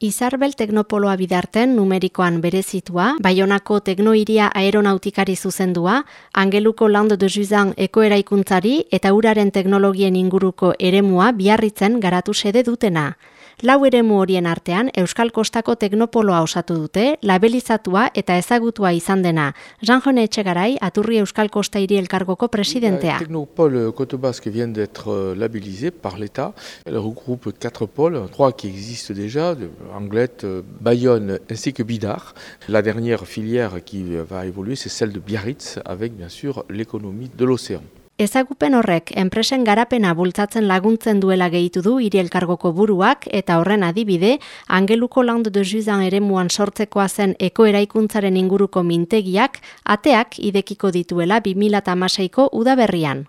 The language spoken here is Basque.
Izarbel teknopoloa bidarten numerikoan berezitua, Baionako teknoiria aeronautikari zuzendua, Angeluko Land de Juzan ekoeraikuntzari eta uraren teknologien inguruko eremua biarritzen garatu sede dutena. Lau eremu horien artean Euskal Kostako Teknopoloa osatu dute, labelizatua eta ezagutua izan dena. Jean Jone Etxegarai, Aturri Euskal Kosta hiri elkargoko presidentea. Technopole Côte Basque vient d'être euh, labellisé par l'État. Elle regroupe quatre pôles, trois qui existent déjà, Anglette, euh, Bayonne ainsi que Bidar. La dernière filière qui va évoluer, c'est celle de Biarritz, avec bien sûr l'économie de l'océan. Ezagupen horrek enpresen garapena bultzatzen laguntzen duela gehitu du hiri elkargoko buruak eta horren adibide, Angeluko Land de Juzan eremuan sortzekoa zen ekoeraikuntzaren inguruko mintegiak ateak idekiko dituela 2006ko udaberrian.